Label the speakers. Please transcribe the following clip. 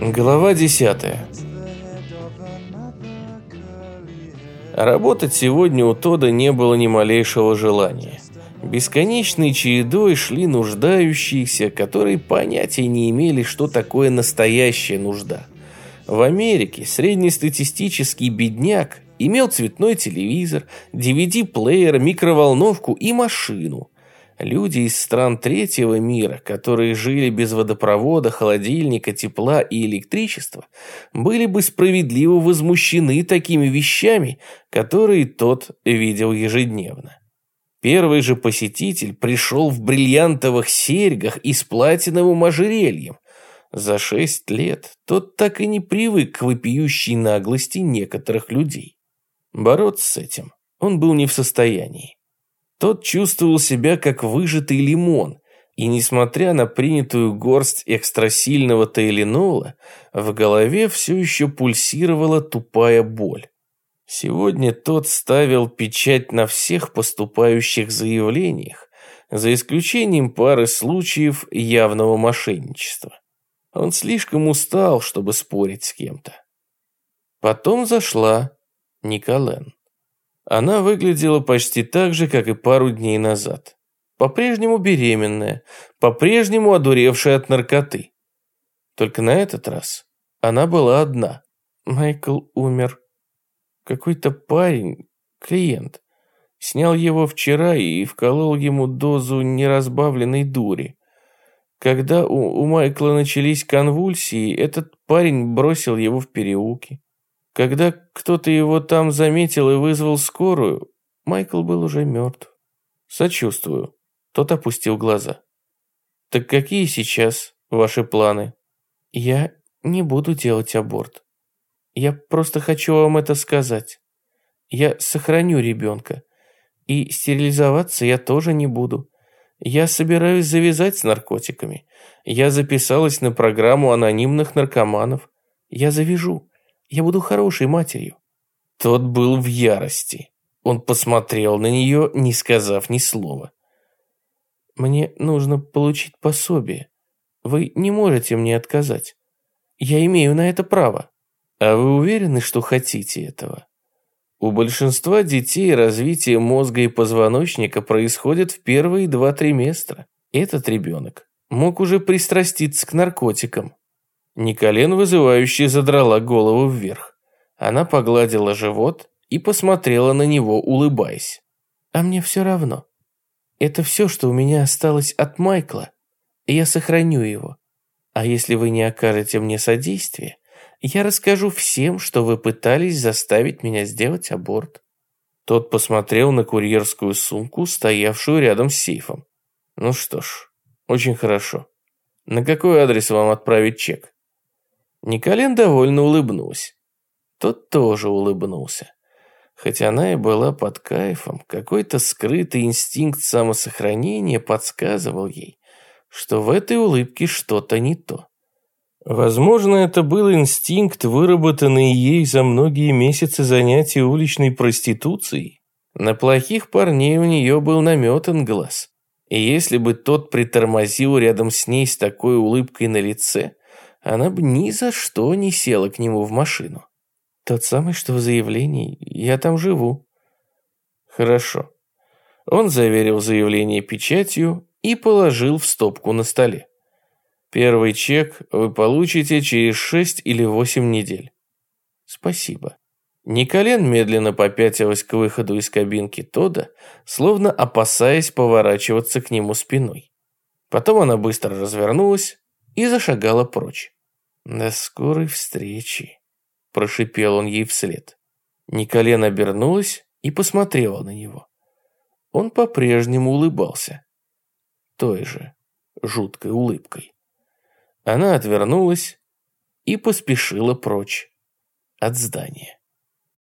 Speaker 1: Глава 10. Работать сегодня у Тода не было ни малейшего желания. Бесконечной чередой шли нуждающиеся, которые понятия не имели, что такое настоящая нужда. В Америке среднестатистический бедняк имел цветной телевизор, DVD-плеер, микроволновку и машину – Люди из стран третьего мира, которые жили без водопровода, холодильника, тепла и электричества, были бы справедливо возмущены такими вещами, которые тот видел ежедневно. Первый же посетитель пришел в бриллиантовых серьгах и с платиновым ожерельем. За шесть лет тот так и не привык к вопиющей наглости некоторых людей. Бороться с этим он был не в состоянии. Тот чувствовал себя как выжатый лимон, и несмотря на принятую горсть экстрасильного тайленола, в голове все еще пульсировала тупая боль. Сегодня тот ставил печать на всех поступающих заявлениях, за исключением пары случаев явного мошенничества. Он слишком устал, чтобы спорить с кем-то. Потом зашла Николен. Она выглядела почти так же, как и пару дней назад. По-прежнему беременная, по-прежнему одуревшая от наркоты. Только на этот раз она была одна. Майкл умер. Какой-то парень, клиент, снял его вчера и вколол ему дозу неразбавленной дури. Когда у, у Майкла начались конвульсии, этот парень бросил его в переулке. Когда кто-то его там заметил и вызвал скорую, Майкл был уже мертв. Сочувствую. Тот опустил глаза. Так какие сейчас ваши планы? Я не буду делать аборт. Я просто хочу вам это сказать. Я сохраню ребенка. И стерилизоваться я тоже не буду. Я собираюсь завязать с наркотиками. Я записалась на программу анонимных наркоманов. Я завяжу. Я буду хорошей матерью». Тот был в ярости. Он посмотрел на нее, не сказав ни слова. «Мне нужно получить пособие. Вы не можете мне отказать. Я имею на это право. А вы уверены, что хотите этого?» У большинства детей развитие мозга и позвоночника происходит в первые два триместра. Этот ребенок мог уже пристраститься к наркотикам. Николен вызывающе задрала голову вверх. Она погладила живот и посмотрела на него, улыбаясь. «А мне все равно. Это все, что у меня осталось от Майкла, и я сохраню его. А если вы не окажете мне содействия, я расскажу всем, что вы пытались заставить меня сделать аборт». Тот посмотрел на курьерскую сумку, стоявшую рядом с сейфом. «Ну что ж, очень хорошо. На какой адрес вам отправить чек?» Николен довольно улыбнулась. Тот тоже улыбнулся. Хоть она и была под кайфом, какой-то скрытый инстинкт самосохранения подсказывал ей, что в этой улыбке что-то не то. Возможно, это был инстинкт, выработанный ей за многие месяцы занятий уличной проституцией. На плохих парней у нее был наметан глаз. И если бы тот притормозил рядом с ней с такой улыбкой на лице, она бы ни за что не села к нему в машину. Тот самый, что в заявлении. Я там живу. Хорошо. Он заверил заявление печатью и положил в стопку на столе. Первый чек вы получите через шесть или восемь недель. Спасибо. Николен медленно попятилась к выходу из кабинки Тода, словно опасаясь поворачиваться к нему спиной. Потом она быстро развернулась и зашагала прочь. «До скорой встречи», – прошипел он ей вслед. Николен обернулась и посмотрела на него. Он по-прежнему улыбался. Той же жуткой улыбкой. Она отвернулась и поспешила прочь от здания.